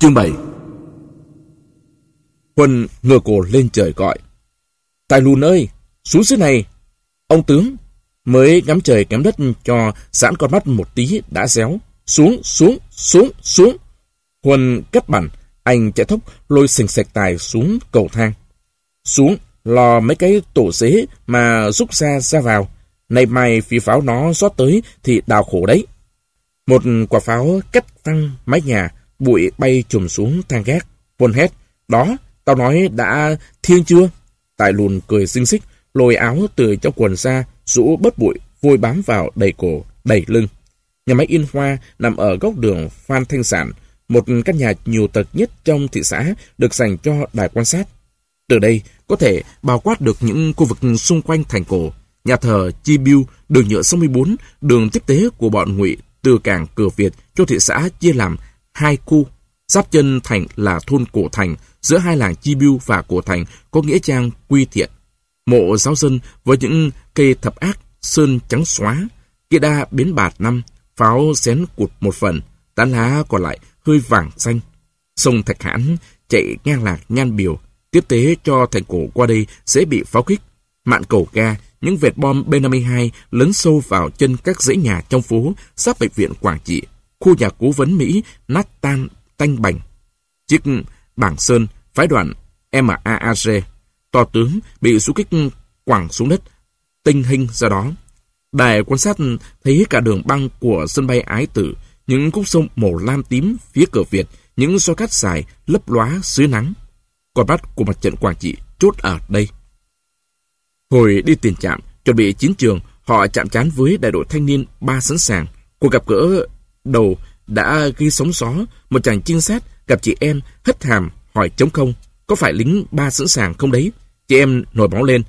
Chương 7 Huân ngửa cổ lên trời gọi. Tài lùn ơi, xuống dưới này. Ông tướng mới ngắm trời kém đất cho giãn con mắt một tí đã réo. Xuống, xuống, xuống, xuống. Huân cắt bản, anh chạy thốc lôi sình sạch tài xuống cầu thang. Xuống, lò mấy cái tổ xế mà rút ra ra vào. Nay mai phi pháo nó rót tới thì đào khổ đấy. Một quả pháo cắt văng mái nhà, bụi bay trùm xuống thang gác. Vôn hét, đó, tao nói đã thiên chưa? Tài lùn cười xinh xích, lôi áo từ trong quần ra, rũ bớt bụi, vôi bám vào đầy cổ, đầy lưng. Nhà máy in hoa nằm ở góc đường Phan Thanh Sản, một căn nhà nhiều tầng nhất trong thị xã được dành cho đài quan sát. Từ đây có thể bao quát được những khu vực xung quanh thành cổ, nhà thờ Chi Biêu, đường nhựa 64, đường tiếp tế của bọn ngụy từ cảng cửa Việt cho thị xã chia làm hai khu. Giáp chân thành là thôn Cổ Thành, giữa hai làng Chi Biêu và Cổ Thành có nghĩa trang quy thiện. Mộ giáo dân với những cây thập ác, sơn trắng xóa, kia đa biến bạt năm, pháo xén cụt một phần, tán lá còn lại hơi vàng xanh. Sông Thạch Hãn chạy ngang lạc nhan biểu, tiếp tế cho thành cổ qua đây dễ bị pháo kích. Mạn cầu ga, những vệt bom B-52 lấn sâu vào chân các dãy nhà trong phố sắp bệnh viện Quảng Trị, khu nhà cố vấn Mỹ nát tan tanh bành. Chiếc bảng sơn, phái đoàn MAAG, to tướng bị xú kích quẳng xuống đất, tinh hình ra đó. Đài quan sát thấy cả đường băng của sân bay Ái Tử, những khúc sông màu lam tím phía cửa Việt, những xó cát dài lấp lóa dưới nắng. Con mắt của mặt trận Quảng Trị chốt ở đây. Hồi đi tiền trạm, chuẩn bị chiến trường, họ chạm trán với đại đội thanh niên ba sẵn sàng. Cuộc gặp gỡ đầu đã ghi sóng gió, một chàng trinh sát gặp chị em hất hàm hỏi chống không, có phải lính ba sẵn sàng không đấy? Chị em nổi máu lên.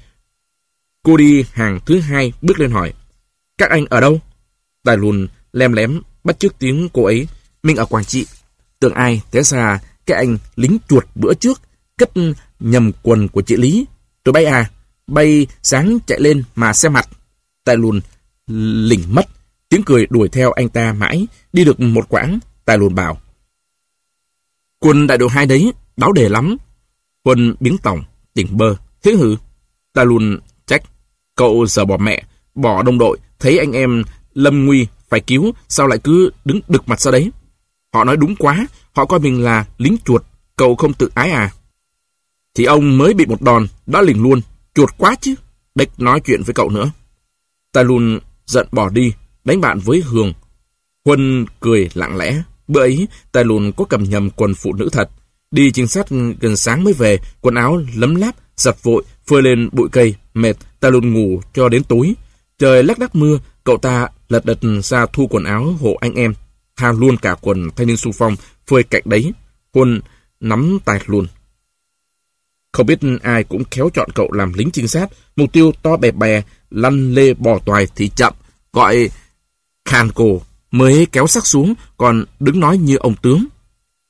Cô đi hàng thứ hai bước lên hỏi, các anh ở đâu? Tài lùn lem lém bắt trước tiếng cô ấy, mình ở Quảng Trị. Tưởng ai, thế ra cái anh lính chuột bữa trước cất nhầm quần của chị Lý. Tôi bay à, bay sáng chạy lên mà xem mặt. Tài lùn lỉnh mất, tiếng cười đuổi theo anh ta mãi, đi được một quãng, tài lùn bảo. Quân đại đội hai đấy, đáo đề lắm. Quân biến tổng, tỉnh bơ, thế hử? Tài lùn trách, cậu giờ bỏ mẹ, bỏ đồng đội, thấy anh em lâm nguy, phải cứu, sao lại cứ đứng đực mặt ra đấy? Họ nói đúng quá, họ coi mình là lính chuột, cậu không tự ái à? Thì ông mới bị một đòn, đã lình luôn, chuột quá chứ. Đếch nói chuyện với cậu nữa. Tài lùn giận bỏ đi, đánh bạn với Hường. Huân cười lặng lẽ. Bữa ấy, Tài lùn có cầm nhầm quần phụ nữ thật. Đi trinh sát gần sáng mới về, quần áo lấm láp, giặt vội, phơi lên bụi cây, mệt, Tài lùn ngủ cho đến tối. Trời lắc đắc mưa, cậu ta lật đật ra thu quần áo hộ anh em. Tha luôn cả quần thanh niên xung phong, phơi cạnh đấy. Huân nắm tài lùn. Không biết ai cũng khéo chọn cậu làm lính trinh sát, mục tiêu to bè bè, lăn lê bò toài thì chậm, gọi khàn cổ mới kéo sắc xuống, còn đứng nói như ông tướng.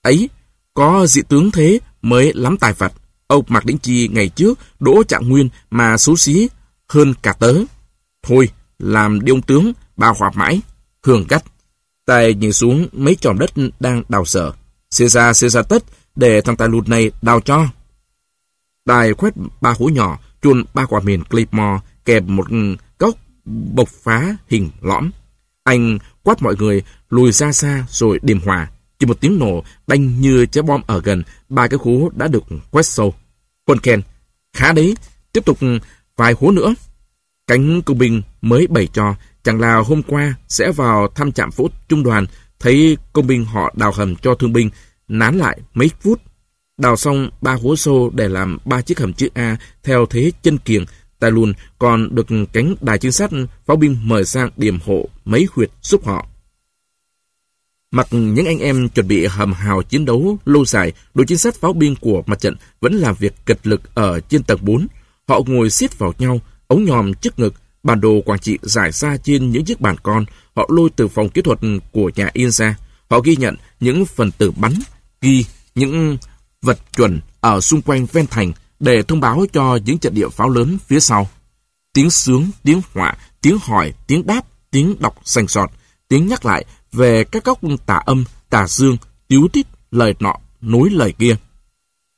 Ấy, có dị tướng thế mới lắm tài vật. Ông Mạc Đĩnh Chi ngày trước đỗ trạng nguyên mà xấu xí hơn cả tớ. Thôi, làm đi ông tướng, bà hòa mãi, hường cách. Tài nhìn xuống mấy tròm đất đang đào sở. Xê ra xê ra tất, để thằng tài lụt này đào cho. Tài khoét ba hố nhỏ, chuôn ba quả miền Claymore kèm một góc bộc phá hình lõm. Anh quát mọi người lùi ra xa rồi điềm hòa. Chỉ một tiếng nổ đanh như trái bom ở gần, ba cái hố đã được quét sâu. Quân Ken, khá đấy, tiếp tục vài hố nữa. Cánh công binh mới bày cho, chẳng là hôm qua sẽ vào thăm trạm phố trung đoàn, thấy công binh họ đào hầm cho thương binh, nán lại mấy phút. Đào xong ba hố sâu để làm ba chiếc hầm chữ A theo thế chân kiềng, tai luôn còn được cánh đài chính sát pháo binh mời sang điểm hộ mấy huyệt giúp họ. Mặc những anh em chuẩn bị hầm hào chiến đấu lâu dài, đội chính sát pháo binh của mặt trận vẫn làm việc kịch lực ở trên tầng 4. Họ ngồi xiết vào nhau, ống nhòm trước ngực, bản đồ Quảng Trị giải ra trên những chiếc bàn con. Họ lôi từ phòng kỹ thuật của nhà in ra. Họ ghi nhận những phần tử bắn, ghi những vật chuẩn ở xung quanh ven thành để thông báo cho những trận địa pháo lớn phía sau. Tiếng sướng, tiếng họa, tiếng hỏi, tiếng đáp, tiếng đọc sành sọt, tiếng nhắc lại về các góc tà âm, tà dương, tiếu tít, lời nọ, nối lời kia.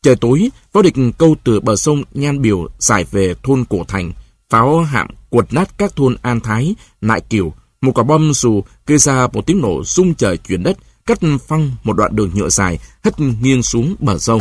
Trời tối, pháo địch câu từ bờ sông Nhan Biểu giải về thôn Cổ Thành, pháo hạm quật nát các thôn An Thái, Nại Kiều, một quả bom dù gây ra một tiếng nổ rung trời chuyển đất, cắt phăng một đoạn đường nhựa dài, hất nghiêng xuống bờ sông.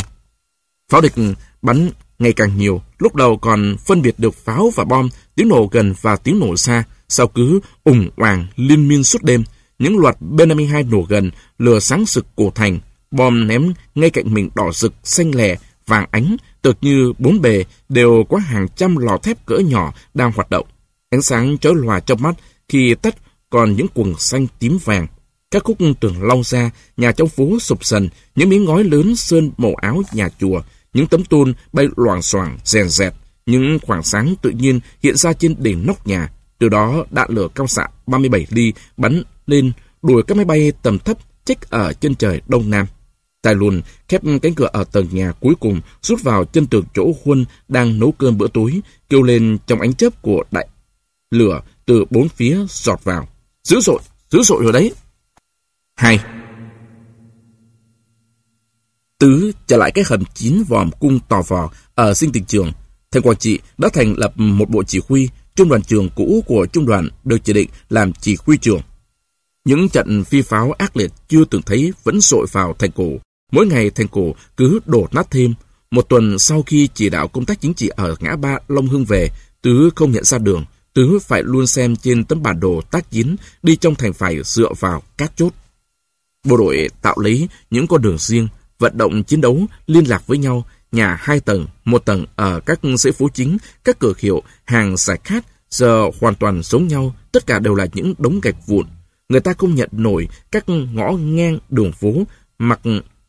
Pháo địch bắn ngày càng nhiều, lúc đầu còn phân biệt được pháo và bom, tiếng nổ gần và tiếng nổ xa, sau cứ ủng hoàng liên miên suốt đêm, những loạt B-52 nổ gần, lửa sáng sực cổ thành, bom ném ngay cạnh mình đỏ rực, xanh lè, vàng ánh, tược như bốn bề đều có hàng trăm lò thép cỡ nhỏ đang hoạt động. Ánh sáng chói lòa trong mắt khi tắt còn những quần xanh tím vàng. Các khúc tường long ra, nhà trong phố sụp sần, những miếng ngói lớn sơn màu áo nhà chùa, những tấm tôn bay loảng xoảng, rèn rẹt, những khoảng sáng tự nhiên hiện ra trên đỉnh nóc nhà. Từ đó đạn lửa cao xạ 37 ly bắn lên đuổi các máy bay tầm thấp chích ở trên trời đông nam. Tài lùn khép cánh cửa ở tầng nhà cuối cùng rút vào chân tường chỗ Huân đang nấu cơm bữa tối, kêu lên trong ánh chớp của đại lửa từ bốn phía giọt vào. Dữ dội, dữ dội rồi đấy. Hai. Tứ trở lại cái hầm chín vòm cung tò vò ở sinh tình trường. Thành Quảng Trị đã thành lập một bộ chỉ huy, trung đoàn trường cũ của trung đoàn được chỉ định làm chỉ huy trường. Những trận phi pháo ác liệt chưa từng thấy vẫn sội vào thành cổ. Mỗi ngày thành cổ cứ đổ nát thêm. Một tuần sau khi chỉ đạo công tác chính trị ở ngã ba Long Hưng về, Tứ không nhận ra đường. Tứ phải luôn xem trên tấm bản đồ tác chiến, đi trong thành phải dựa vào các chốt. Bộ đội tạo lấy những con đường riêng, vận động chiến đấu, liên lạc với nhau, nhà hai tầng, một tầng ở các dãy phố chính, các cửa hiệu, hàng giải khát, giờ hoàn toàn giống nhau, tất cả đều là những đống gạch vụn. Người ta không nhận nổi các ngõ ngang đường phố, mặc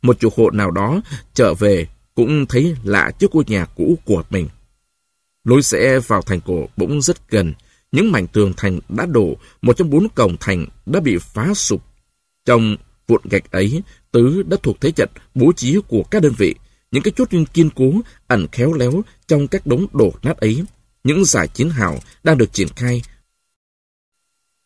một chủ hộ nào đó trở về cũng thấy lạ trước ngôi nhà cũ của mình. Lối sẽ vào thành cổ bỗng rất gần, những mảnh tường thành đã đổ, một trong bốn cổng thành đã bị phá sụp. Trong vụn gạch ấy, Tứ đã thuộc thế trận bố trí của các đơn vị, những cái chốt kiên cố, ẩn khéo léo trong các đống đổ nát ấy. Những giải chiến hào đang được triển khai.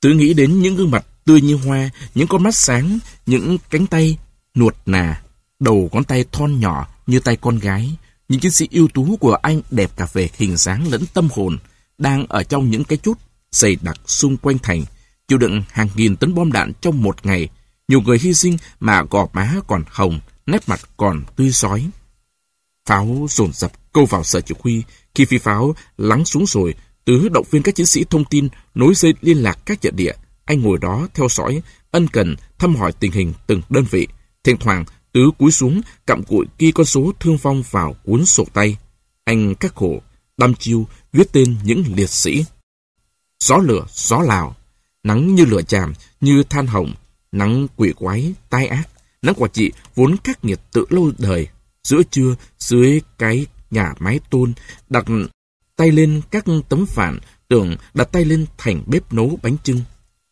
Tứ nghĩ đến những gương mặt tươi như hoa, những con mắt sáng, những cánh tay nuột nà, đầu ngón tay thon nhỏ như tay con gái. Những chiến sĩ ưu tú của anh đẹp cả về hình dáng lẫn tâm hồn, đang ở trong những cái chốt dày đặc xung quanh thành, chịu đựng hàng nghìn tấn bom đạn trong một ngày. Nhiều người hy sinh mà gò má còn hồng, nét mặt còn tươi sói. Pháo dồn dập câu vào sở chỉ huy. Khi phi pháo lắng xuống rồi, Tứ động viên các chiến sĩ thông tin, nối dây liên lạc các trận địa. Anh ngồi đó theo dõi, ân cần, thăm hỏi tình hình từng đơn vị. Thỉnh thoảng, Tứ cúi xuống, cặm cụi ghi con số thương vong vào cuốn sổ tay. Anh cắt khổ, đăm chiêu, viết tên những liệt sĩ. Gió lửa, gió lào, nắng như lửa chàm, như than hồng, nắng quỷ quái, tai ác. Nắng quả trị vốn khắc nghiệt tự lâu đời. Giữa trưa, dưới cái nhà mái tôn, đặt tay lên các tấm phản, tưởng đặt tay lên thành bếp nấu bánh trưng.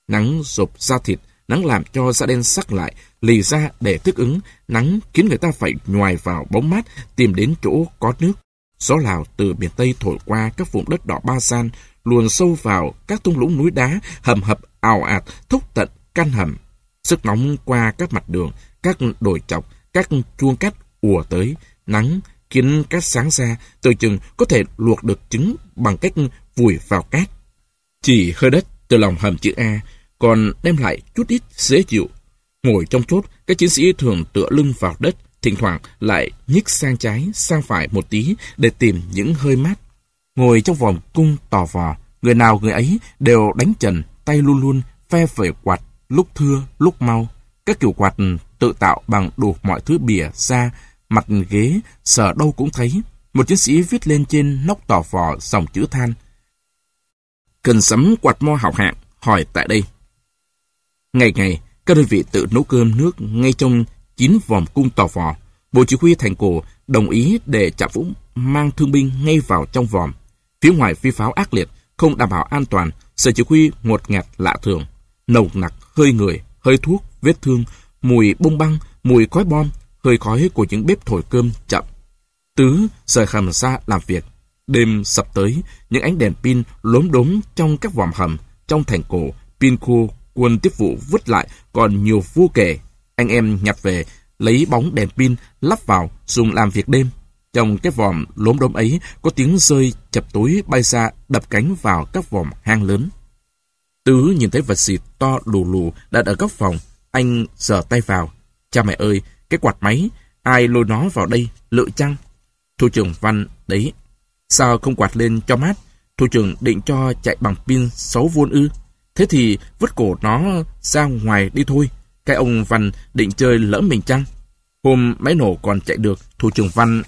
Nắng rộp da thịt, nắng làm cho da đen sắc lại, lì ra để thích ứng, nắng khiến người ta phải nhòi vào bóng mát, tìm đến chỗ có nước. Gió Lào từ miền Tây thổi qua các vùng đất đỏ ba san, luồn sâu vào các thung lũng núi đá, hầm hập ào ạt, thúc tận căn hầm. Sức nóng qua các mặt đường, các đồi chọc, các chuông cắt ùa tới, nắng khiến cát sáng ra, từ chừng có thể luộc được trứng bằng cách vùi vào cát. Chỉ hơi đất từ lòng hầm chữ A, còn đem lại chút ít dễ chịu. Ngồi trong chốt, các chiến sĩ thường tựa lưng vào đất, thỉnh thoảng lại nhích sang trái, sang phải một tí để tìm những hơi mát. Ngồi trong vòng cung tò vò, người nào người ấy đều đánh trần, tay luôn luôn phe về quạt, lúc thưa, lúc mau. Các kiểu quạt tự tạo bằng đủ mọi thứ bìa, da, mặt ghế, sở đâu cũng thấy. Một chiến sĩ viết lên trên nóc tỏ vò dòng chữ than. Cần sắm quạt mo hảo hạng, hỏi tại đây. Ngày ngày, các đơn vị tự nấu cơm nước ngay trong chín vòng cung tò vò. Bộ chỉ huy thành cổ đồng ý để trạm vũ mang thương binh ngay vào trong vòm. Phía ngoài phi pháo ác liệt, không đảm bảo an toàn, sở chỉ huy ngột ngạt lạ thường. Nồng nặc, hơi người, hơi thuốc, vết thương, mùi bông băng, mùi khói bom, hơi khói của những bếp thổi cơm chậm. Tứ rời hầm ra làm việc. Đêm sập tới, những ánh đèn pin lốm đốm trong các vòm hầm, trong thành cổ, pin khô, quân tiếp vụ vứt lại còn nhiều vô kể. Anh em nhặt về, lấy bóng đèn pin lắp vào dùng làm việc đêm. Trong cái vòm lốm đốm ấy có tiếng rơi chập tối bay xa đập cánh vào các vòm hang lớn. Tứ nhìn thấy vật xịt to lù lù đặt ở góc phòng. Anh giở tay vào. Cha mẹ ơi, cái quạt máy, ai lôi nó vào đây, lựa chăng? thủ trưởng văn, đấy. Sao không quạt lên cho mát? thủ trưởng định cho chạy bằng pin 6V ư. Thế thì vứt cổ nó ra ngoài đi thôi. Cái ông Văn định chơi lỡ mình chăng? Hôm máy nổ còn chạy được, thủ trưởng Văn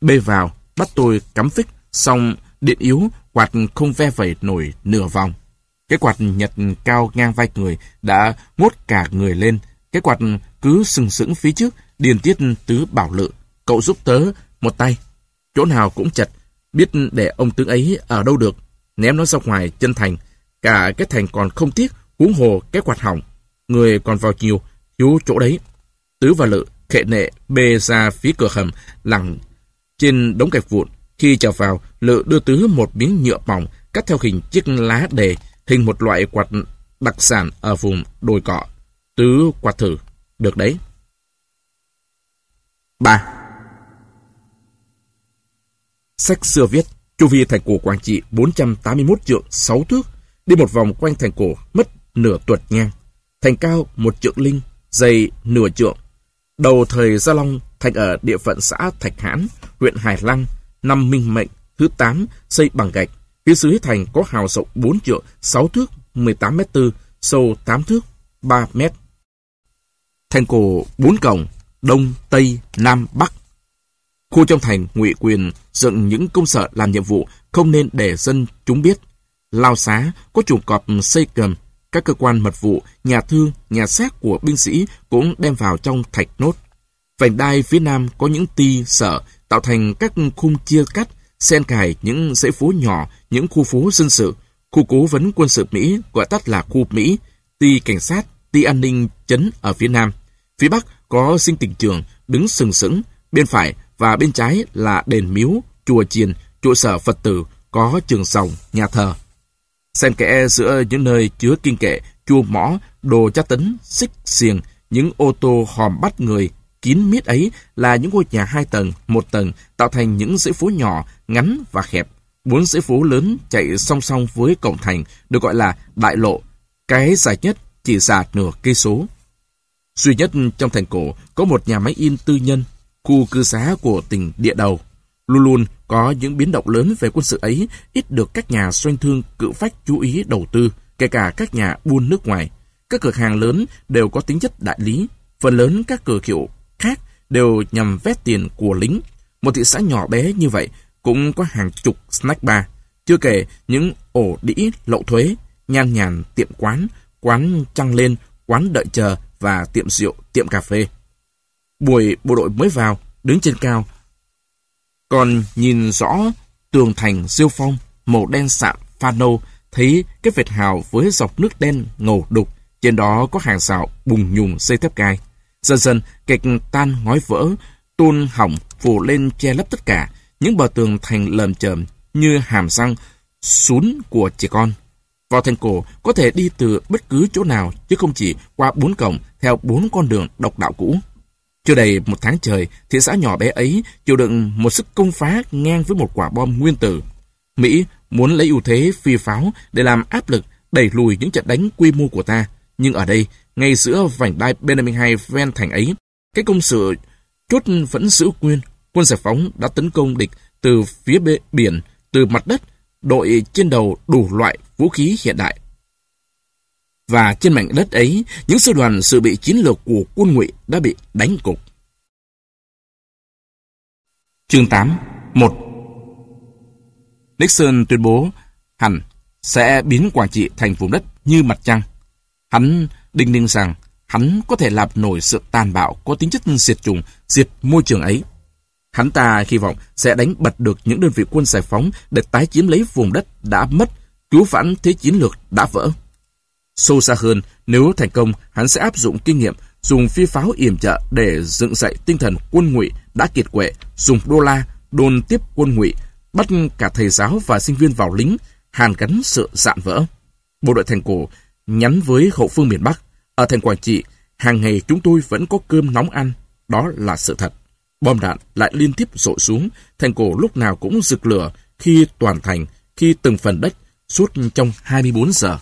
bê vào, bắt tôi cắm phích, xong điện yếu, quạt không ve vẩy nổi nửa vòng. Cái quạt nhật cao ngang vai người đã ngốt cả người lên. Cái quạt cứ sừng sững phía trước, điền tiết tứ bảo lự. Cậu giúp tớ một tay. Chỗ nào cũng chật, biết để ông tướng ấy ở đâu được. Ném nó ra ngoài chân thành. Cả cái thành còn không tiếc, huống hồ cái quạt hỏng. Người còn vào chiều, thiếu chỗ đấy. Tứ và lự khệ nệ bê ra phía cửa hầm, lặng trên đống gạch vụn. Khi trở vào, lự đưa tứ một miếng nhựa mỏng cắt theo hình chiếc lá đề, hình một loại quạt đặc sản ở vùng đồi cọ. Tứ quạt thử. Được đấy. 3. Sách xưa viết, chu vi thành cổ Quảng Trị 481 trượng 6 thước, đi một vòng quanh thành cổ mất nửa tuột ngang. Thành cao một trượng linh, dày nửa trượng. Đầu thời Gia Long, thành ở địa phận xã Thạch Hãn, huyện Hải Lăng, năm Minh Mệnh, thứ 8, xây bằng gạch. Phía dưới thành có hào rộng 4 triệu 6 thước, 18 mét 4, sâu 8 thước, 3 mét. Thành cổ 4 cổng, Đông, Tây, Nam, Bắc. Khu trong thành ngụy quyền dựng những công sở làm nhiệm vụ không nên để dân chúng biết. Lao xá có chuồng cọp xây cầm, các cơ quan mật vụ, nhà thương, nhà xác của binh sĩ cũng đem vào trong thạch nốt. Vành đai phía nam có những ti sở tạo thành các khung chia cắt, xen cài những dãy phố nhỏ, những khu phố dân sự, khu cố vấn quân sự Mỹ gọi tắt là khu Mỹ, ti cảnh sát, ti an ninh chấn ở phía nam. Phía bắc có sinh tỉnh trường đứng sừng sững, bên phải và bên trái là đền miếu, chùa chiền, trụ sở Phật tử, có trường sòng, nhà thờ. Xen kẽ giữa những nơi chứa kinh kệ, chua mỏ, đồ tra tấn, xích xiềng, những ô tô hòm bắt người, kín mít ấy là những ngôi nhà hai tầng, một tầng, tạo thành những dãy phố nhỏ, ngắn và hẹp. Bốn dãy phố lớn chạy song song với cổng thành được gọi là đại lộ. Cái dài nhất chỉ dài nửa cây số. Duy nhất trong thành cổ có một nhà máy in tư nhân, khu cư xá của tỉnh địa đầu. Luôn luôn có những biến động lớn về quân sự ấy, ít được các nhà doanh thương cự phách chú ý đầu tư, kể cả các nhà buôn nước ngoài. Các cửa hàng lớn đều có tính chất đại lý, phần lớn các cửa hiệu đều nhằm vét tiền của lính. Một thị xã nhỏ bé như vậy cũng có hàng chục snack bar, chưa kể những ổ đĩ lậu thuế, nhan nhàn tiệm quán, quán trăng lên, quán đợi chờ và tiệm rượu, tiệm cà phê. Buổi bộ đội mới vào, đứng trên cao, còn nhìn rõ tường thành siêu phong, màu đen sạm, pha nâu, thấy cái vệt hào với dọc nước đen ngầu đục, trên đó có hàng rào bùng nhùng xây thép gai. Dần dần, kịch tan ngói vỡ, tôn hỏng phủ lên che lấp tất cả, những bờ tường thành lầm chởm như hàm răng sún của trẻ con. Vào thành cổ có thể đi từ bất cứ chỗ nào chứ không chỉ qua bốn cổng theo bốn con đường độc đạo cũ. Chưa đầy một tháng trời, thị xã nhỏ bé ấy chịu đựng một sức công phá ngang với một quả bom nguyên tử. Mỹ muốn lấy ưu thế phi pháo để làm áp lực đẩy lùi những trận đánh quy mô của ta. Nhưng ở đây, ngay giữa vành đai Benjamin hai ven thành ấy, cái công sự chốt vẫn giữ nguyên. Quân giải phóng đã tấn công địch từ phía biển, từ mặt đất, đội trên đầu đủ loại vũ khí hiện đại. Và trên mảnh đất ấy, những sư đoàn sự bị chiến lược của quân ngụy đã bị đánh cục. Chương 8 1 Nixon tuyên bố hẳn sẽ biến Quảng Trị thành vùng đất như mặt trăng. Hắn đinh ninh rằng hắn có thể làm nổi sự tàn bạo có tính chất diệt chủng, diệt môi trường ấy. Hắn ta hy vọng sẽ đánh bật được những đơn vị quân giải phóng để tái chiếm lấy vùng đất đã mất, cứu vãn thế chiến lược đã vỡ. Sâu xa hơn, nếu thành công, hắn sẽ áp dụng kinh nghiệm dùng phi pháo yểm trợ để dựng dậy tinh thần quân ngụy đã kiệt quệ, dùng đô la đồn tiếp quân ngụy, bắt cả thầy giáo và sinh viên vào lính, hàn gắn sự dạn vỡ. Bộ đội thành cổ nhắn với hậu phương miền Bắc, ở thành Quảng Trị, hàng ngày chúng tôi vẫn có cơm nóng ăn, đó là sự thật. Bom đạn lại liên tiếp rội xuống, thành cổ lúc nào cũng rực lửa khi toàn thành, khi từng phần đất, suốt trong 24 giờ.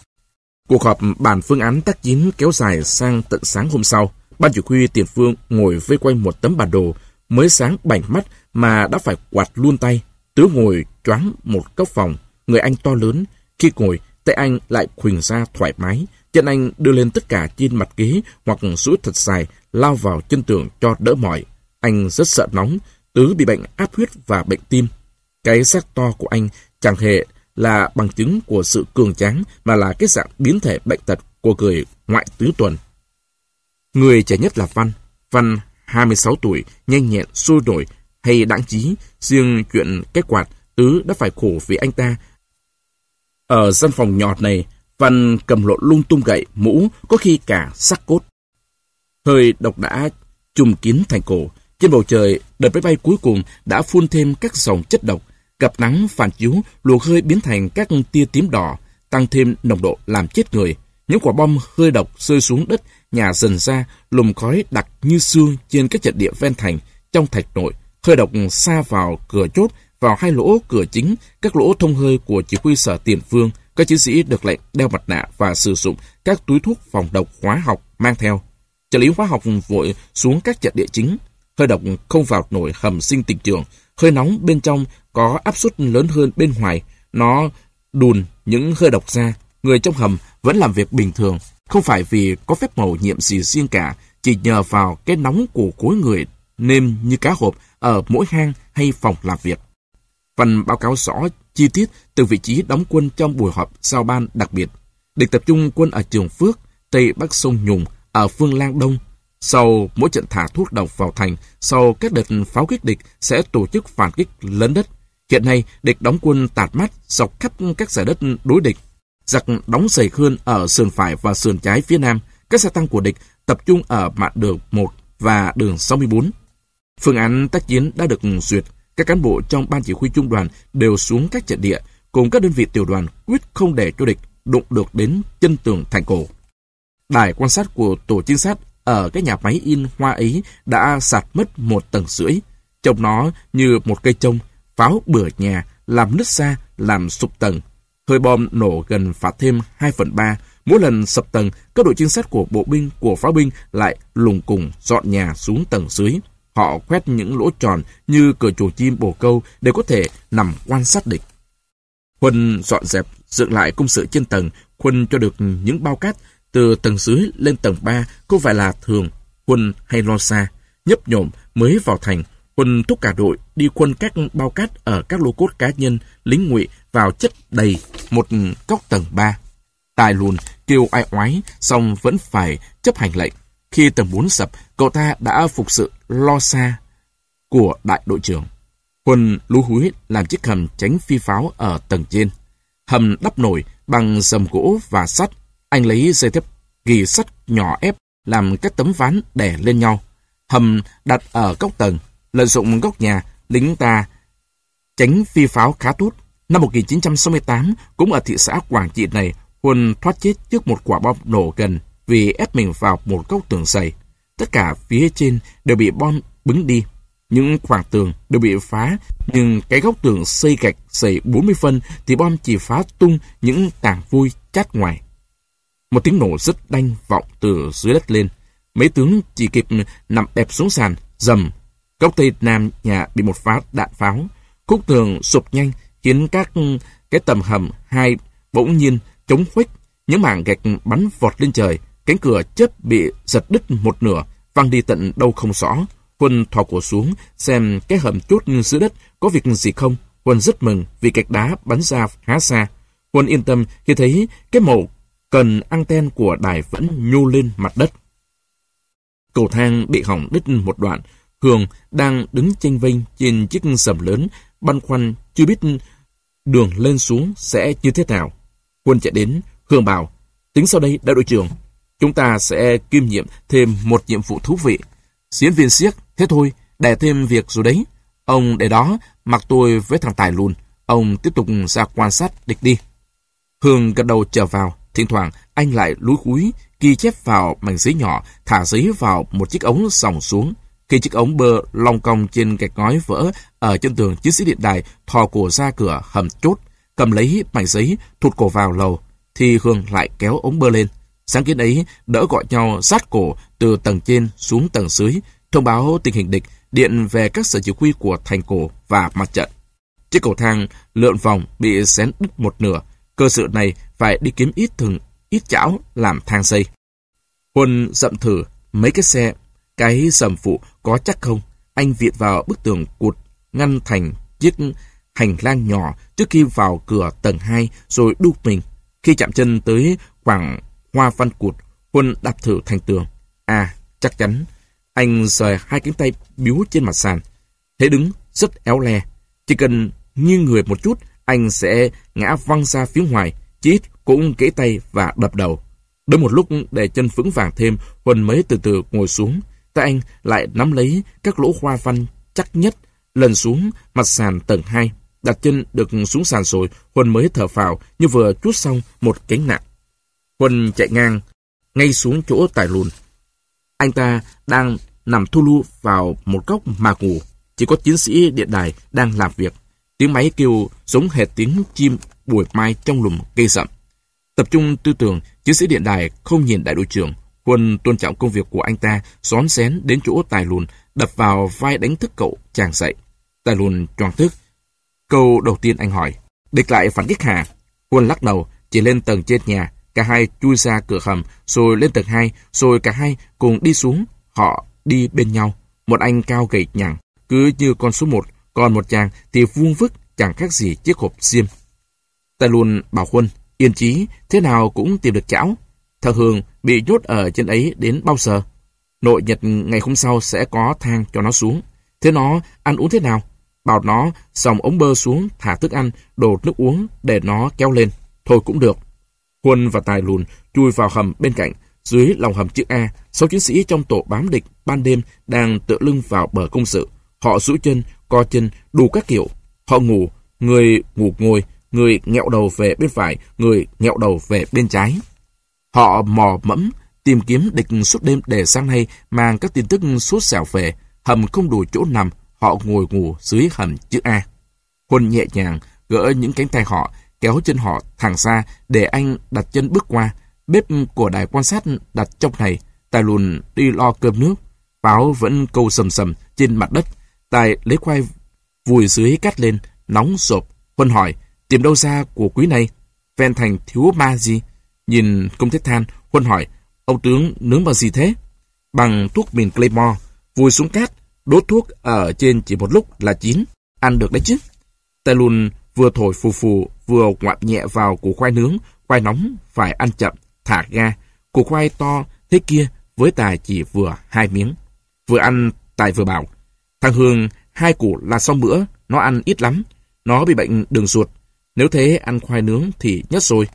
Cuộc họp bàn phương án tác chiến kéo dài sang tận sáng hôm sau. Ban chỉ huy tiền phương ngồi vây quanh một tấm bản đồ, mới sáng bảnh mắt mà đã phải quạt luôn tay. Tứ ngồi choáng một góc phòng, người anh to lớn. Khi ngồi, tay anh lại khuỳnh ra thoải mái. Chân anh đưa lên tất cả trên mặt ghế hoặc duỗi thật dài, lao vào chân tường cho đỡ mỏi. Anh rất sợ nóng, Tứ bị bệnh áp huyết và bệnh tim. Cái xác to của anh chẳng hề là bằng chứng của sự cường tráng mà là cái dạng biến thể bệnh tật của người ngoại tứ tuần. Người trẻ nhất là Văn. Văn 26 tuổi, nhanh nhẹn, sôi nổi, hay đáng trí. Riêng chuyện cái quạt, Tứ đã phải khổ vì anh ta. Ở gian phòng nhọt này, Văn cầm lộn lung tung gậy, mũ, có khi cả sắc cốt. Hơi độc đã trùm kín thành cổ. Trên bầu trời, đợt máy bay cuối cùng đã phun thêm các dòng chất độc. Gặp nắng phản chiếu, luồng hơi biến thành các tia tím đỏ, tăng thêm nồng độ làm chết người. Những quả bom hơi độc rơi xuống đất, nhà dần ra, lùm khói đặc như xương trên các trận địa ven thành, trong thạch nội. Hơi độc xa vào cửa chốt, vào hai lỗ cửa chính, các lỗ thông hơi của chỉ huy sở tiền phương. Các chiến sĩ được lệnh đeo mặt nạ và sử dụng các túi thuốc phòng độc hóa học mang theo. Trợ lý hóa học vội xuống các trận địa chính. Hơi độc không vào nổi hầm sinh tình trường. Hơi nóng bên trong có áp suất lớn hơn bên ngoài. Nó đùn những hơi độc ra. Người trong hầm vẫn làm việc bình thường. Không phải vì có phép màu nhiệm gì riêng cả. Chỉ nhờ vào cái nóng của khối người nêm như cá hộp ở mỗi hang hay phòng làm việc. Phần báo cáo rõ chi tiết từ vị trí đóng quân trong buổi họp giao ban đặc biệt. Địch tập trung quân ở Trường Phước, Tây Bắc sông Nhùng, ở phương Lang Đông. Sau mỗi trận thả thuốc độc vào thành, sau các đợt pháo kích địch sẽ tổ chức phản kích lớn đất. Hiện nay, địch đóng quân tạt mắt dọc khắp các giải đất đối địch. Giặc đóng dày hơn ở sườn phải và sườn trái phía nam. Các xe tăng của địch tập trung ở mạng đường 1 và đường 64. Phương án tác chiến đã được duyệt. Các cán bộ trong ban chỉ huy trung đoàn đều xuống các trận địa, cùng các đơn vị tiểu đoàn quyết không để cho địch đụng được đến chân tường thành cổ. Đài quan sát của tổ trinh sát ở cái nhà máy in hoa ấy đã sạt mất một tầng rưỡi. Trông nó như một cây trông, pháo bừa nhà, làm nứt xa, làm sụp tầng. Hơi bom nổ gần phạt thêm 2 phần 3. Mỗi lần sập tầng, các đội trinh sát của bộ binh, của pháo binh lại lùng cùng dọn nhà xuống tầng dưới. Họ quét những lỗ tròn như cửa chuồng chim bồ câu để có thể nằm quan sát địch. Quân dọn dẹp, dựng lại công sự trên tầng, Quân cho được những bao cát từ tầng dưới lên tầng 3 không phải là thường, Quân hay lo xa. Nhấp nhổm mới vào thành, Quân thúc cả đội đi quân các bao cát ở các lô cốt cá nhân, lính ngụy vào chất đầy một cốc tầng 3. Tài lùn kêu ai oái, xong vẫn phải chấp hành lệnh. Khi tầng 4 sập, cậu ta đã phục sự lo xa của đại đội trưởng. Quân lú húi làm chiếc hầm tránh phi pháo ở tầng trên. Hầm đắp nổi bằng dầm gỗ và sắt. Anh lấy dây thép ghi sắt nhỏ ép làm các tấm ván đè lên nhau. Hầm đặt ở góc tầng. Lợi dụng góc nhà, lính ta tránh phi pháo khá tốt. Năm 1968, cũng ở thị xã Quảng Trị này, Huân thoát chết trước một quả bom nổ gần vì ép mình vào một góc tường dày. Tất cả phía trên đều bị bom bứng đi. Những khoảng tường đều bị phá, nhưng cái góc tường xây gạch dày 40 phân thì bom chỉ phá tung những tảng vui chát ngoài. Một tiếng nổ rất đanh vọng từ dưới đất lên. Mấy tướng chỉ kịp nằm đẹp xuống sàn, dầm. Góc tây nam nhà bị một phát đạn pháo. Khúc tường sụp nhanh, khiến các cái tầm hầm hai bỗng nhiên chống khuếch. Những mảng gạch bắn vọt lên trời. Cánh cửa chớp bị giật đứt một nửa, văng đi tận đâu không rõ. Huân thò cổ xuống, xem cái hầm chốt dưới đất có việc gì không. Huân rất mừng vì gạch đá bắn ra khá xa. Huân yên tâm khi thấy cái màu cần anten của đài vẫn nhô lên mặt đất. Cầu thang bị hỏng đứt một đoạn. Hường đang đứng chênh vênh trên chiếc sầm lớn, băn khoăn chưa biết đường lên xuống sẽ như thế nào. Quân chạy đến, Hường bảo, tính sau đây đại đội trưởng, chúng ta sẽ kiêm nhiệm thêm một nhiệm vụ thú vị. Diễn viên siếc, thế thôi, đè thêm việc rồi đấy. Ông để đó, mặc tôi với thằng Tài luôn. Ông tiếp tục ra quan sát địch đi. Hương gật đầu trở vào, thỉnh thoảng anh lại lúi cúi, ghi chép vào mảnh giấy nhỏ, thả giấy vào một chiếc ống sòng xuống. Khi chiếc ống bơ long cong trên gạch ngói vỡ ở chân tường, chiến sĩ điện đài thò cổ ra cửa hầm chốt, cầm lấy mảnh giấy, thụt cổ vào lầu, thì Hương lại kéo ống bơ lên. Sáng kiến ấy đỡ gọi nhau sát cổ từ tầng trên xuống tầng dưới, thông báo tình hình địch, điện về các sở chỉ huy của thành cổ và mặt trận. Chiếc cầu thang lượn vòng bị xén đứt một nửa, cơ sự này phải đi kiếm ít thừng, ít chảo làm thang xây. huân dậm thử mấy cái xe, cái sầm phụ có chắc không? Anh viện vào bức tường cụt, ngăn thành chiếc hành lang nhỏ trước khi vào cửa tầng 2 rồi đu mình. Khi chạm chân tới khoảng hoa văn cụt, Quân đạp thử thành tường. À, chắc chắn. Anh rời hai cánh tay biếu trên mặt sàn. Thế đứng rất éo le. Chỉ cần nghiêng người một chút, anh sẽ ngã văng ra phía ngoài. Chí ít cũng kế tay và đập đầu. Đợi một lúc để chân vững vàng thêm, Huân mới từ từ ngồi xuống. Tay anh lại nắm lấy các lỗ hoa văn chắc nhất, lần xuống mặt sàn tầng 2. Đặt chân được xuống sàn rồi, Huân mới thở phào như vừa chút xong một cánh nặng. Huân chạy ngang, ngay xuống chỗ tài lùn. Anh ta đang nằm thu lu vào một góc mà ngủ. Chỉ có chiến sĩ điện đài đang làm việc. Tiếng máy kêu giống hệt tiếng chim buổi mai trong lùm cây rậm. Tập trung tư tưởng, chiến sĩ điện đài không nhìn đại đội trưởng. Quân tôn trọng công việc của anh ta, xón xén đến chỗ tài lùn, đập vào vai đánh thức cậu, chàng dậy. Tài lùn tròn thức. Câu đầu tiên anh hỏi, địch lại phản kích hà? Quân lắc đầu, chỉ lên tầng trên nhà, cả hai chui ra cửa hầm, rồi lên tầng hai, rồi cả hai cùng đi xuống. Họ đi bên nhau. Một anh cao gầy nhẳng, cứ như con số một, còn một chàng thì vuông vức, chẳng khác gì chiếc hộp xiêm. ta luôn bảo Quân, Yên chí thế nào cũng tìm được chảo. Thằng Hương bị nhốt ở trên ấy đến bao giờ? Nội nhật ngày hôm sau sẽ có thang cho nó xuống. Thế nó ăn uống thế nào? Bảo nó xong ống bơ xuống, thả thức ăn, đổ nước uống để nó kéo lên. Thôi cũng được. Huân và Tài lùn chui vào hầm bên cạnh. Dưới lòng hầm chữ A, sáu chiến sĩ trong tổ bám địch ban đêm đang tựa lưng vào bờ công sự. Họ rũ chân, co chân, đủ các kiểu. Họ ngủ, người ngủ ngồi, người nghẹo đầu về bên phải, người nghẹo đầu về bên trái. Họ mò mẫm, tìm kiếm địch suốt đêm để sáng nay mang các tin tức suốt xẻo về, hầm không đủ chỗ nằm, họ ngồi ngủ dưới hầm chữ A. Quân nhẹ nhàng gỡ những cánh tay họ, kéo chân họ thẳng ra để anh đặt chân bước qua. Bếp của đài quan sát đặt trong này, tài lùn đi lo cơm nước. Báo vẫn câu sầm sầm trên mặt đất. Tài lấy khoai vùi dưới cắt lên, nóng sộp. Huân hỏi, Tìm đâu ra của quý này? Ven thành thiếu ma gì? Nhìn công thiết than, Huân hỏi, ông tướng nướng bằng gì thế? Bằng thuốc mìn Claymore, vùi xuống cát, đốt thuốc ở trên chỉ một lúc là chín. Ăn được đấy chứ? Tài lùn vừa thổi phù phù, vừa ngoạp nhẹ vào củ khoai nướng, khoai nóng phải ăn chậm, thả ga. Củ khoai to thế kia với Tài chỉ vừa hai miếng. Vừa ăn, Tài vừa bảo, thằng Hương hai củ là xong bữa, nó ăn ít lắm. Nó bị bệnh đường ruột, nếu thế ăn khoai nướng thì nhất rồi.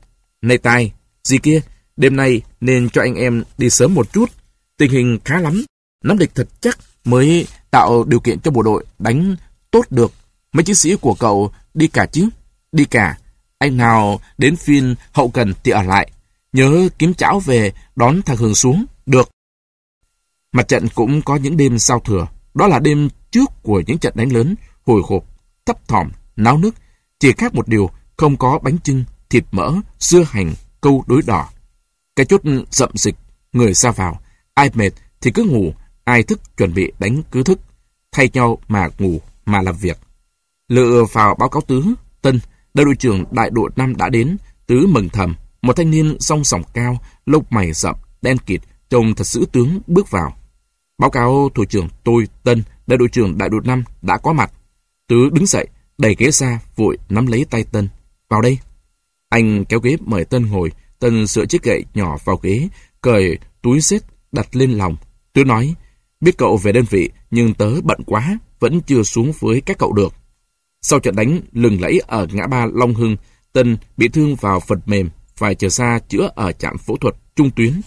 Này tài gì kia, đêm nay nên cho anh em đi sớm một chút. Tình hình khá lắm, nắm địch thật chắc mới tạo điều kiện cho bộ đội đánh tốt được. Mấy chiến sĩ của cậu đi cả chứ? Đi cả. Anh nào đến phiên hậu cần thì ở lại. Nhớ kiếm chảo về đón thằng Hường xuống. Được. Mặt trận cũng có những đêm giao thừa. Đó là đêm trước của những trận đánh lớn, hồi hộp, thấp thỏm, náo nức chỉ khác một điều, không có bánh trưng, thịt mỡ, dưa hành, câu đối đỏ. Cái chốt rậm dịch, người ra vào. Ai mệt thì cứ ngủ, ai thức chuẩn bị đánh cứ thức. Thay nhau mà ngủ, mà làm việc. Lựa vào báo cáo tứ, Tân, đại đội trưởng đại đội năm đã đến, tứ mừng thầm. Một thanh niên song sòng cao, lông mày rậm, đen kịt, trông thật sữ tướng bước vào. Báo cáo thủ trưởng tôi, Tân, đại đội trưởng đại đội năm đã có mặt. Tứ đứng dậy, đẩy ghế ra, vội nắm lấy tay Tân. Vào đây. Anh kéo ghế mời Tân ngồi, Tân sửa chiếc gậy nhỏ vào ghế, cởi túi xếp đặt lên lòng. tứ nói, biết cậu về đơn vị, nhưng tớ bận quá, vẫn chưa xuống với các cậu được. Sau trận đánh lừng lẫy ở ngã ba Long Hưng, Tân bị thương vào phần mềm, phải chờ xa chữa ở trạm phẫu thuật trung tuyến.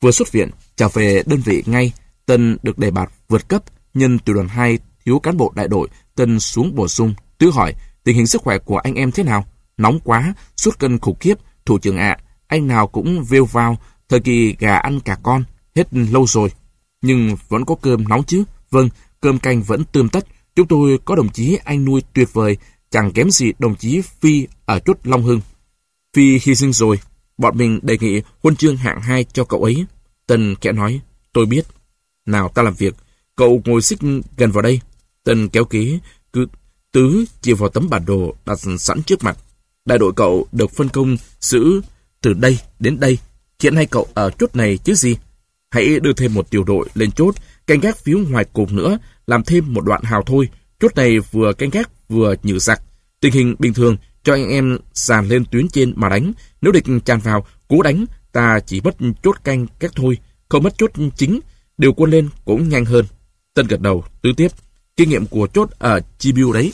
Vừa xuất viện, trở về đơn vị ngay, Tân được đề bạt vượt cấp, nhân tiểu đoàn 2 thiếu cán bộ đại đội, Tân xuống bổ sung Tứ hỏi, tình hình sức khỏe của anh em thế nào? Nóng quá, suốt cân khủng khiếp. Thủ trưởng ạ, anh nào cũng vêu vào, thời kỳ gà ăn cả con, hết lâu rồi. Nhưng vẫn có cơm nóng chứ, Vâng, cơm canh vẫn tươm tất. Chúng tôi có đồng chí anh nuôi tuyệt vời, chẳng kém gì đồng chí Phi ở chốt Long Hưng. Phi hy sinh rồi, bọn mình đề nghị huân chương hạng 2 cho cậu ấy. Tân kẽ nói, tôi biết. Nào ta làm việc, cậu ngồi xích gần vào đây. Tân kéo ký, cứ tứ chỉ vào tấm bản đồ đặt sẵn trước mặt. Đại đội cậu được phân công giữ từ đây đến đây. Hiện nay cậu ở chốt này chứ gì? Hãy đưa thêm một tiểu đội lên chốt, canh gác phía ngoài cùng nữa, làm thêm một đoạn hào thôi. Chốt này vừa canh gác vừa nhử giặc. Tình hình bình thường, cho anh em sàn lên tuyến trên mà đánh. Nếu địch tràn vào, cố đánh, ta chỉ mất chốt canh các thôi, không mất chốt chính, điều quân lên cũng nhanh hơn. Tân gật đầu, tứ tiếp, kinh nghiệm của chốt ở Chibiu đấy.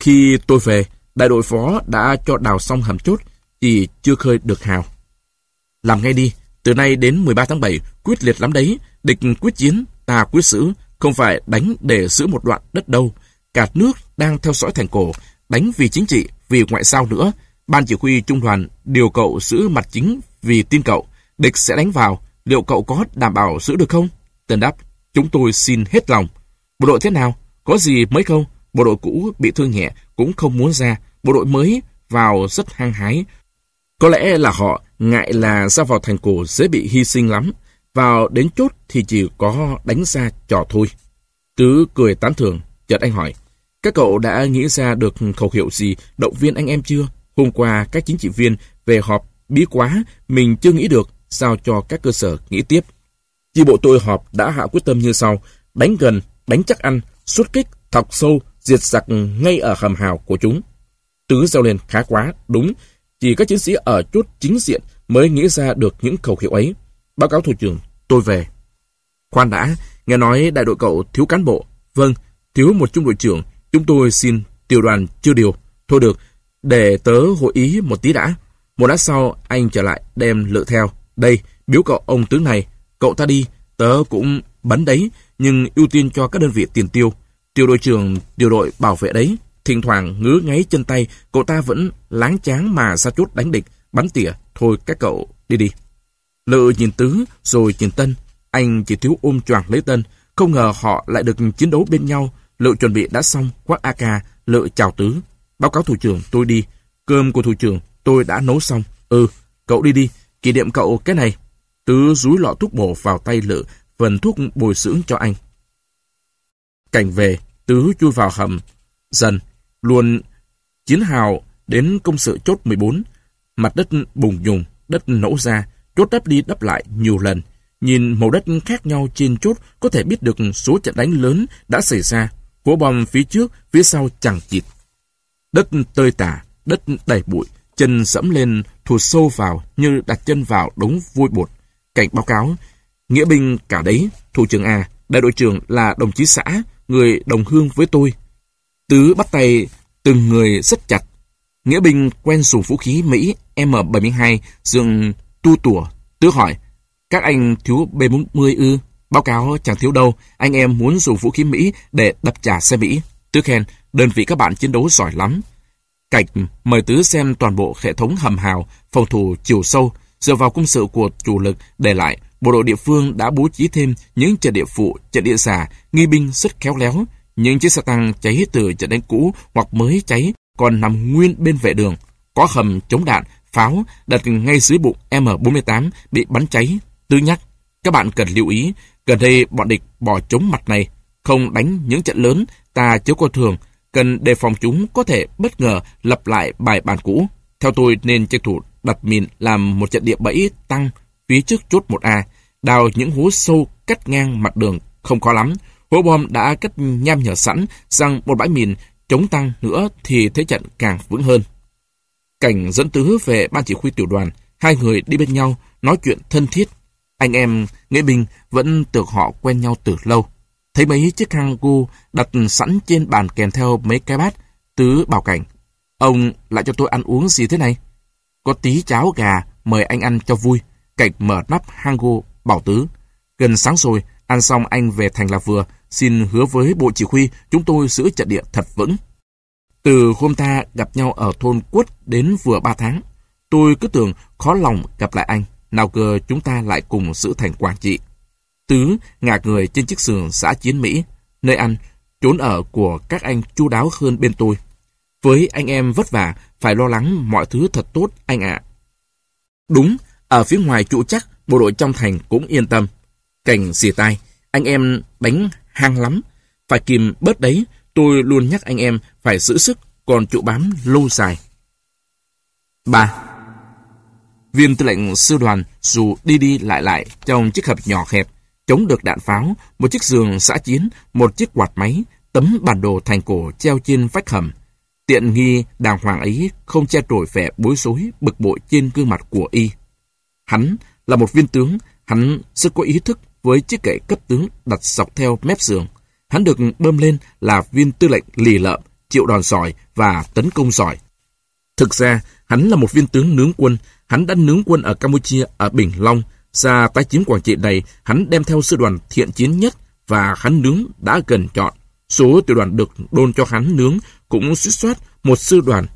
Khi tôi về, đại đội phó đã cho đào xong hầm chốt, chỉ chưa khơi được hào. Làm ngay đi, từ nay đến 13 tháng 7, quyết liệt lắm đấy, địch quyết chiến, ta quyết xử, không phải đánh để giữ một đoạn đất đâu. Cả nước đang theo dõi thành cổ, đánh vì chính trị, vì ngoại giao nữa. Ban chỉ huy trung đoàn điều cậu giữ mặt chính vì tin cậu. Địch sẽ đánh vào, liệu cậu có đảm bảo giữ được không? Tần đáp, chúng tôi xin hết lòng. Bộ đội thế nào? Có gì mới không? Bộ đội cũ bị thương nhẹ cũng không muốn ra. Bộ đội mới vào rất hăng hái. Có lẽ là họ ngại là ra vào thành cổ dễ bị hy sinh lắm. Vào đến chốt thì chỉ có đánh ra trò thôi. Tứ cười tán thưởng, chợt anh hỏi. Các cậu đã nghĩ ra được khẩu hiệu gì động viên anh em chưa? Hôm qua các chính trị viên về họp bí quá, mình chưa nghĩ được, sao cho các cơ sở nghĩ tiếp. Chi bộ tôi họp đã hạ quyết tâm như sau, đánh gần, đánh chắc ăn, xuất kích, thọc sâu, diệt giặc ngay ở hầm hào của chúng. Tứ giao lên khá quá, đúng, chỉ các chiến sĩ ở chốt chính diện mới nghĩ ra được những khẩu hiệu ấy. Báo cáo thủ trưởng, tôi về. Khoan đã, nghe nói đại đội cậu thiếu cán bộ. Vâng, thiếu một trung đội trưởng, chúng tôi xin tiểu đoàn chưa điều. Thôi được, để tớ hội ý một tí đã. Một lát sau, anh trở lại đem lựa theo. Đây, biếu cậu ông tướng này. Cậu ta đi, tớ cũng bắn đấy, nhưng ưu tiên cho các đơn vị tiền tiêu. Tiểu đội trưởng, tiểu đội bảo vệ đấy. Thỉnh thoảng ngứa ngáy chân tay, cậu ta vẫn láng cháng mà ra chốt đánh địch, bắn tỉa. Thôi các cậu đi đi. Lự nhìn Tứ, rồi nhìn Tân. Anh chỉ thiếu ôm choàng lấy Tân. Không ngờ họ lại được chiến đấu bên nhau. Lự chuẩn bị đã xong, quát AK, Lự chào Tứ. Báo cáo thủ trưởng, tôi đi. Cơm của thủ trưởng, tôi đã nấu xong. Ừ, cậu đi đi, kỷ niệm cậu cái này. Tứ rúi lọ thuốc bổ vào tay Lự, phần thuốc bồi dưỡng cho anh. Cảnh về, Tứ chui vào hầm. Dần, luôn chiến hào đến công sự chốt 14. Mặt đất bùng nhùng, đất nổ ra, chốt đắp đi đắp lại nhiều lần. Nhìn màu đất khác nhau trên chốt có thể biết được số trận đánh lớn đã xảy ra. Hố bom phía trước, phía sau chẳng chịt. Đất tơi tả, đất đầy bụi, chân sẫm lên thụt sâu vào như đặt chân vào đống vôi bột. Cảnh báo cáo, nghĩa binh cả đấy, thủ trưởng A, đại đội trưởng là đồng chí xã, người đồng hương với tôi. Tứ bắt tay từng người rất chặt. Nghĩa binh quen dùng vũ khí Mỹ M72 dường tu tủa. Tứ hỏi, các anh thiếu B40 ư? Báo cáo chẳng thiếu đâu, anh em muốn dùng vũ khí Mỹ để đập trả xe Mỹ. Tứ khen, đơn vị các bạn chiến đấu giỏi lắm. Cảnh mời Tứ xem toàn bộ hệ thống hầm hào, phòng thủ chiều sâu, dựa vào công sự của chủ lực để lại, bộ đội địa phương đã bố trí thêm những trận địa phụ, trận địa giả, nghi binh rất khéo léo. Những chiếc xe tăng cháy từ trận đánh cũ hoặc mới cháy còn nằm nguyên bên vệ đường. Có hầm chống đạn, pháo đặt ngay dưới bụng M48 bị bắn cháy. tứ nhắc, các bạn cần lưu ý, gần đây bọn địch bỏ chống mặt này, không đánh những trận lớn, ta chiếu coi thường, cần đề phòng chúng có thể bất ngờ lập lại bài bản cũ. Theo tôi nên tranh thủ đặt mìn làm một trận địa bẫy tăng phía trước chốt 1A, đào những hố sâu cắt ngang mặt đường không khó lắm. Hố bom đã cất nham nhở sẵn rằng một bãi mìn chống tăng nữa thì thế trận càng vững hơn. Cảnh dẫn tứ về ban chỉ huy tiểu đoàn, hai người đi bên nhau, nói chuyện thân thiết. Anh em, nghĩa binh vẫn tưởng họ quen nhau từ lâu. Thấy mấy chiếc hang gu đặt sẵn trên bàn kèm theo mấy cái bát, tứ bảo cảnh. Ông lại cho tôi ăn uống gì thế này? Có tí cháo gà, mời anh ăn cho vui. Cảnh mở nắp hang gu, bảo tứ. Gần sáng rồi, ăn xong anh về thành là vừa, xin hứa với bộ chỉ huy chúng tôi giữ trận địa thật vững. Từ hôm ta gặp nhau ở thôn Quất đến vừa ba tháng, tôi cứ tưởng khó lòng gặp lại anh, nào ngờ chúng ta lại cùng giữ thành Quảng Trị. Tứ ngạc người trên chiếc sườn xã chiến Mỹ. nơi ăn, trốn ở của các anh chu đáo hơn bên tôi. Với anh em vất vả, phải lo lắng mọi thứ thật tốt anh ạ. Đúng, ở phía ngoài trụ chắc, bộ đội trong thành cũng yên tâm. Cảnh xì tai, anh em đánh hang lắm. Phải kìm bớt đấy, tôi luôn nhắc anh em phải giữ sức, còn trụ bám lâu dài. 3. Viên tư lệnh sư đoàn dù đi đi lại lại trong chiếc hầm nhỏ hẹp, chống được đạn pháo, một chiếc giường xã chiến, một chiếc quạt máy, tấm bản đồ thành cổ treo trên vách hầm. Tiện nghi đàng hoàng ấy không che trổi vẻ bối rối, bực bội trên gương mặt của y. Hắn là một viên tướng, hắn rất có ý thức với chiếc kệ cấp tướng đặt dọc theo mép giường. Hắn được bơm lên là viên tư lệnh lì lợm, chịu đòn giỏi và tấn công giỏi. Thực ra, hắn là một viên tướng nướng quân, hắn đã nướng quân ở Campuchia, ở Bình Long. Ra tái chiếm Quảng Trị này, hắn đem theo sư đoàn thiện chiến nhất và hắn nướng đã gần chọn. Số tiểu đoàn được đôn cho hắn nướng cũng suýt soát một sư đoàn.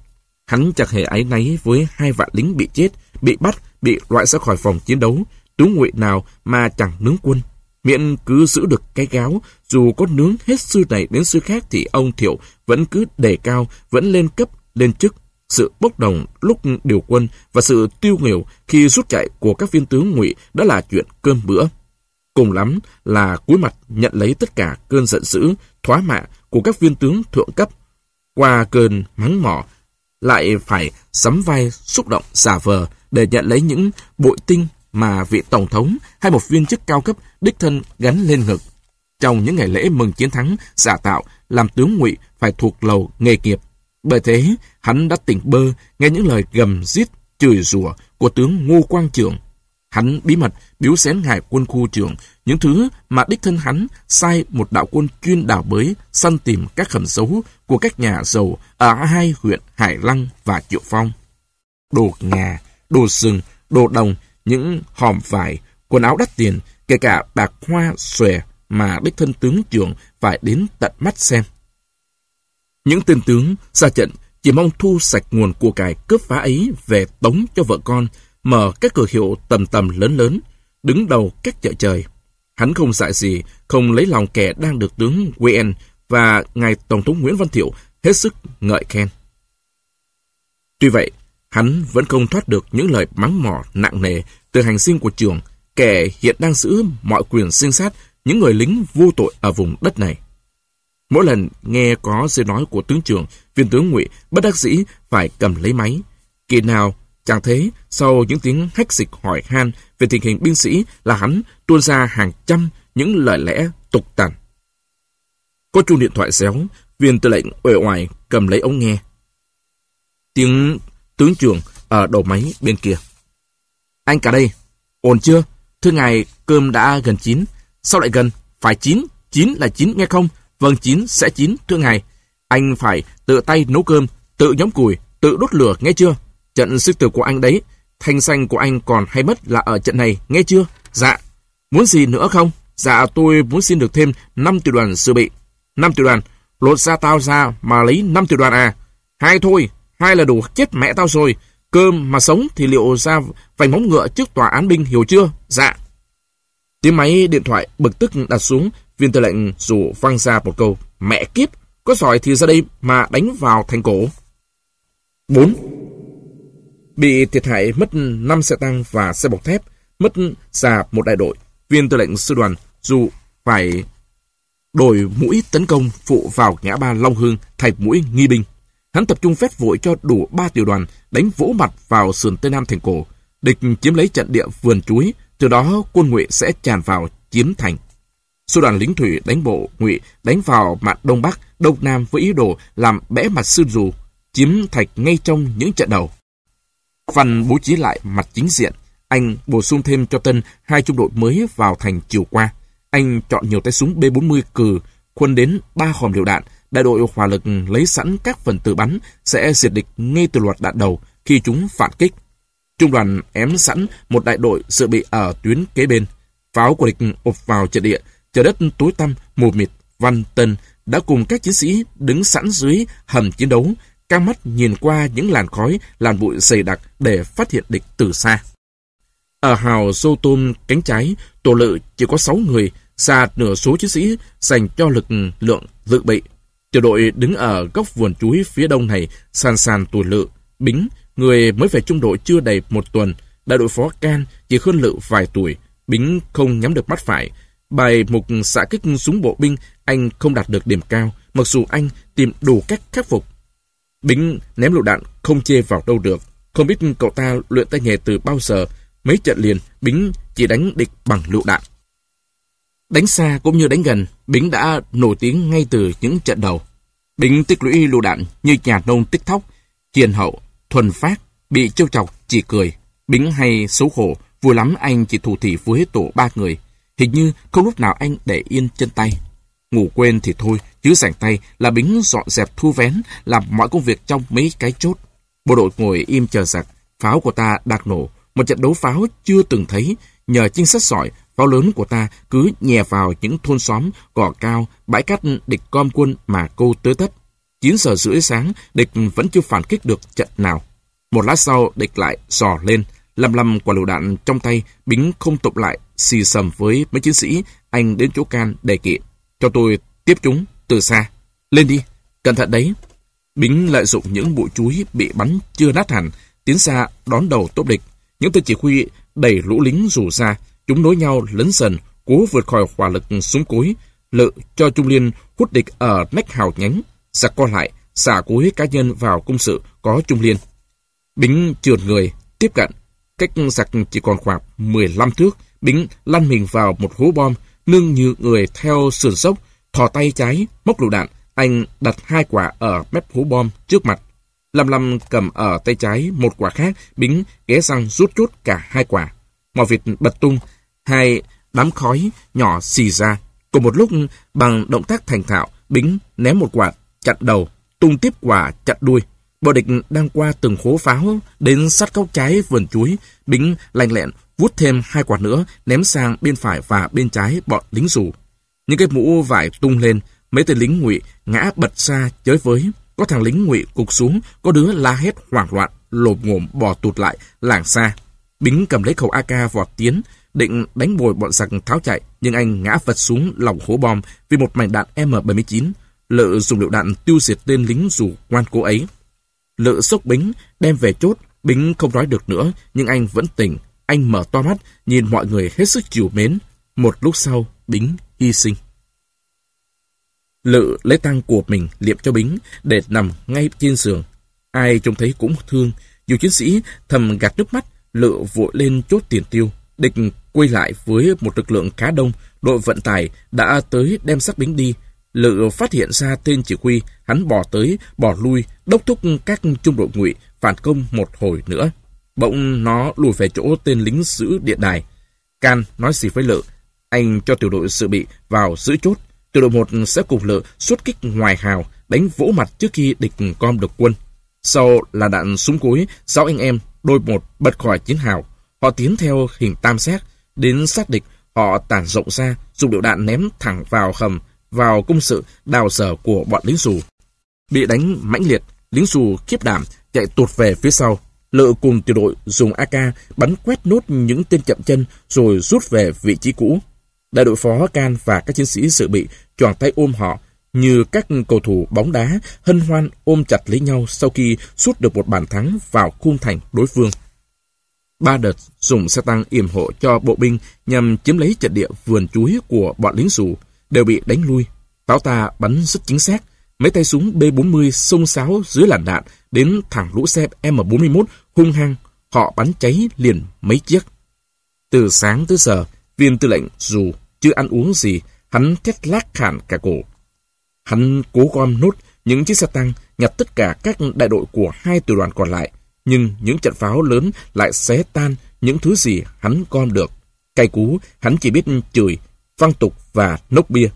Hắn chẳng hề áy náy với hai vạn lính bị chết, bị bắt, bị loại ra khỏi phòng chiến đấu. Tướng ngụy nào mà chẳng nướng quân. Miễn cứ giữ được cái gáo, dù có nướng hết sư này đến sư khác thì ông Thiệu vẫn cứ đề cao, vẫn lên cấp, lên chức. Sự bốc đồng lúc điều quân và sự tiêu nghèo khi rút chạy của các viên tướng ngụy đã là chuyện cơm bữa. Cùng lắm là cuối mặt nhận lấy tất cả cơn giận dữ, thoá mạ của các viên tướng thượng cấp. Qua cơn mắng mỏ, lại phải sắm vai xúc động giả vờ để nhận lấy những bội tinh mà vị tổng thống hay một viên chức cao cấp đích thân gắn lên ngực. Trong những ngày lễ mừng chiến thắng, giả tạo, làm tướng ngụy phải thuộc lầu nghề nghiệp. Bởi thế, hắn đã tỉnh bơ nghe những lời gầm giết, chửi rủa của tướng Ngô Quang Trường. Hắn bí mật biếu xén ngài quân khu trưởng những thứ mà đích thân hắn sai một đạo quân chuyên đào bới săn tìm các hầm dấu của các nhà giàu ở hai huyện Hải Lăng và Triệu Phong. Đồ nhà, đồ sừng, đồ đồng, những hòm vải, quần áo đắt tiền, kể cả bạc hoa xòe mà đích thân tướng trưởng phải đến tận mắt xem. Những tên tướng ra trận chỉ mong thu sạch nguồn của cải cướp phá ấy về tống cho vợ con, mở các cửa hiệu tầm tầm lớn lớn, đứng đầu các chợ trời. Hắn không dại gì, không lấy lòng kẻ đang được tướng Nguyen và ngài Tổng thống Nguyễn Văn Thiệu hết sức ngợi khen. Tuy vậy, hắn vẫn không thoát được những lời mắng mỏ nặng nề từ hành sinh của trường, kẻ hiện đang giữ mọi quyền sinh sát những người lính vô tội ở vùng đất này. Mỗi lần nghe có lời nói của tướng trưởng, viên tướng ngụy bất đắc dĩ phải cầm lấy máy. Kỳ nào chẳng thế, sau những tiếng hách dịch hỏi han về tình hình binh sĩ là hắn tuôn ra hàng trăm những lời lẽ tục tằn. Có chuông điện thoại xéo, viên tư lệnh uể oải cầm lấy ống nghe. Tiếng tướng trưởng ở đầu máy bên kia. Anh cả đây, ổn chưa? Thưa ngài, cơm đã gần chín. Sao lại gần? Phải chín, chín là chín nghe không? Vâng chín sẽ chín, thưa ngài. Anh phải tự tay nấu cơm, tự nhóm củi, tự đốt lửa, nghe chưa? Trận sức tử của anh đấy, thanh xanh của anh còn hay mất là ở trận này, nghe chưa? Dạ. Muốn gì nữa không? Dạ tôi muốn xin được thêm 5 tiểu đoàn dự bị. 5 tiểu đoàn, lột ra tao ra mà lấy 5 tiểu đoàn à? Hai thôi, hai là đủ chết mẹ tao rồi. Cơm mà sống thì liệu ra vành móng ngựa trước tòa án binh hiểu chưa? Dạ. Tiếng máy điện thoại bực tức đặt xuống, viên tư lệnh rủ văng ra một câu. Mẹ kiếp, có giỏi thì ra đây mà đánh vào thành cổ. 4. Bị thiệt hại mất 5 xe tăng và xe bọc thép, mất già một đại đội. Viên tư lệnh sư đoàn dù phải đổi mũi tấn công phụ vào ngã ba Long Hương thay mũi nghi binh. Hắn tập trung phép vội cho đủ ba tiểu đoàn đánh vỗ mặt vào sườn Tây Nam thành cổ. Địch chiếm lấy trận địa vườn chuối, từ đó quân ngụy sẽ tràn vào chiếm thành. Sư đoàn lính thủy đánh bộ ngụy đánh vào mặt Đông Bắc, Đông Nam với ý đồ làm bẽ mặt sư dù, chiếm thạch ngay trong những trận đầu. Văn bố trí lại mặt chính diện, anh bổ sung thêm cho Tân hai trung đội mới vào thành chiều qua. Anh chọn nhiều tay súng B-40 cừ, quân đến ba hòm liều đạn, đại đội hỏa lực lấy sẵn các phần tử bắn sẽ diệt địch ngay từ loạt đạn đầu khi chúng phản kích. Trung đoàn ém sẵn một đại đội dự bị ở tuyến kế bên. Pháo của địch ụp vào trận địa, trời đất tối tăm, mù mịt, văn tân đã cùng các chiến sĩ đứng sẵn dưới hầm chiến đấu, căng mắt nhìn qua những làn khói, làn bụi dày đặc để phát hiện địch từ xa. Ở hào sô tôm cánh trái, tổ lự chỉ có 6 người, xa nửa số chiến sĩ dành cho lực lượng dự bị. Tiểu đội đứng ở góc vườn chuối phía đông này sàn sàn tổ lự, bính, người mới về trung đội chưa đầy một tuần, đại đội phó Can chỉ hơn lự vài tuổi, bính không nhắm được mắt phải. Bài mục xạ kích súng bộ binh, anh không đạt được điểm cao, mặc dù anh tìm đủ cách khắc phục. Bính ném lựu đạn không chê vào đâu được. Không biết cậu ta luyện tay nghề từ bao giờ, mấy trận liền, Bính chỉ đánh địch bằng lựu đạn. Đánh xa cũng như đánh gần, Bính đã nổi tiếng ngay từ những trận đầu. Bính tích lũy lựu đạn như nhà nông tích thóc, hiền hậu, thuần phát, bị trêu chọc chỉ cười. Bính hay xấu hổ vui lắm anh chỉ thủ thị với tổ ba người. Hình như không lúc nào anh để yên chân tay. Ngủ quên thì thôi, chứ rảnh tay là Bính dọn dẹp thu vén, làm mọi công việc trong mấy cái chốt. Bộ đội ngồi im chờ giặc, pháo của ta đạc nổ, một trận đấu pháo chưa từng thấy, nhờ trinh sát sỏi, pháo lớn của ta cứ nhè vào những thôn xóm, gò cao, bãi cát địch com quân mà cô tới tấp. 9 giờ rưỡi sáng, địch vẫn chưa phản kích được trận nào. Một lát sau, địch lại dò lên, lầm lầm quả lựu đạn trong tay, Bính không tụm lại, xì sầm với mấy chiến sĩ, anh đến chỗ can đề kỵ. Cho tôi tiếp chúng từ xa. Lên đi, cẩn thận đấy. Bính lợi dụng những bụi chuối bị bắn chưa nát hẳn, tiến xa đón đầu tốt địch. Những tên chỉ huy đẩy lũ lính rủ ra, chúng nối nhau lấn dần, cố vượt khỏi hỏa lực súng cối, lự cho Trung Liên hút địch ở nách hào nhánh, giặc co lại, xả cối cá nhân vào cung sự có Trung Liên. Bính trượt người, tiếp cận, cách giặc chỉ còn khoảng 15 thước, Bính lăn mình vào một hố bom, nương như người theo sườn dốc, thò tay trái, móc lựu đạn, anh đặt hai quả ở mép hố bom trước mặt. Lâm Lâm cầm ở tay trái một quả khác, Bính ghé răng rút chốt cả hai quả. Mò vịt bật tung, hai đám khói nhỏ xì ra. Cùng một lúc, bằng động tác thành thạo, Bính ném một quả chặt đầu, tung tiếp quả chặt đuôi. Bọn địch đang qua từng hố pháo, đến sát góc trái vườn chuối, Bính lành lẹn vút thêm hai quả nữa, ném sang bên phải và bên trái bọn lính dù. Những cái mũ vải tung lên, mấy tên lính ngụy ngã bật ra chới với. Có thằng lính ngụy cục xuống, có đứa la hét hoảng loạn, lộp ngộm bò tụt lại, làng xa. Bính cầm lấy khẩu AK vọt tiến, định đánh bồi bọn giặc tháo chạy, nhưng anh ngã vật xuống lòng hố bom vì một mảnh đạn M79. Lự dùng lựu đạn tiêu diệt tên lính dù ngoan cố ấy. Lự sốc Bính, đem về chốt, Bính không nói được nữa, nhưng anh vẫn tỉnh. Anh mở to mắt, nhìn mọi người hết sức chiều mến. Một lúc sau, Bính hy sinh. Lự lấy tang của mình liệm cho Bính để nằm ngay trên giường. Ai trông thấy cũng thương. Dù chiến sĩ thầm gạt nước mắt, Lự vội lên chốt tiền tiêu. Địch quay lại với một lực lượng khá đông. Đội vận tải đã tới đem xác Bính đi. Lự phát hiện ra tên chỉ huy, hắn bỏ tới, bỏ lui, đốc thúc các trung đội ngụy phản công một hồi nữa. Bỗng nó lùi về chỗ tên lính giữ điện đài. Can nói gì với Lự, anh cho tiểu đội sự bị vào giữ chốt. Tiểu đội 1 sẽ cùng Lự xuất kích ngoài hào, đánh vỗ mặt trước khi địch com được quân. Sau là đạn súng cối, sáu anh em, đôi một bật khỏi chiến hào. Họ tiến theo hình tam giác, đến sát địch, họ tản rộng ra, dùng điệu đạn ném thẳng vào hầm, vào công sự đào sở của bọn lính xù. Bị đánh mãnh liệt, lính xù khiếp đảm, chạy tụt về phía sau. Lự cùng tiểu đội dùng AK bắn quét nốt những tên chậm chân rồi rút về vị trí cũ. Đại đội phó Can và các chiến sĩ sự bị choàng tay ôm họ như các cầu thủ bóng đá hân hoan ôm chặt lấy nhau sau khi sút được một bàn thắng vào khung thành đối phương. Ba đợt dùng xe tăng yểm hộ cho bộ binh nhằm chiếm lấy trận địa vườn chuối của bọn lính dù đều bị đánh lui. Pháo ta bắn rất chính xác. Mấy tay súng B-40 xông xáo dưới làn đạn đến thẳng lũ xe M41 hung hăng. Họ bắn cháy liền mấy chiếc. Từ sáng tới giờ, viên tư lệnh dù chưa ăn uống gì, hắn thét lác khản cả cổ. Hắn cố gom nốt những chiếc xe tăng, nhặt tất cả các đại đội của hai tiểu đoàn còn lại. Nhưng những trận pháo lớn lại xé tan những thứ gì hắn gom được. Cay cú, hắn chỉ biết chửi, văng tục và nốc bia.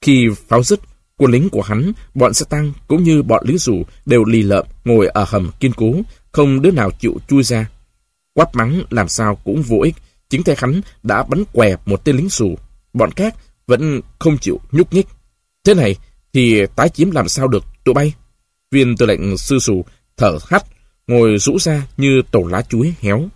Khi pháo dứt, quân lính của hắn, bọn xe tăng cũng như bọn lính rủ đều lì lợm ngồi ở hầm kiên cố, không đứa nào chịu chui ra. Quát mắng làm sao cũng vô ích, chính tay hắn đã bắn què một tên lính rủ. Bọn khác vẫn không chịu nhúc nhích. Thế này thì tái chiếm làm sao được tụi bay? Viên tư lệnh sư sù thở hắt, ngồi rũ ra như tổ lá chuối héo.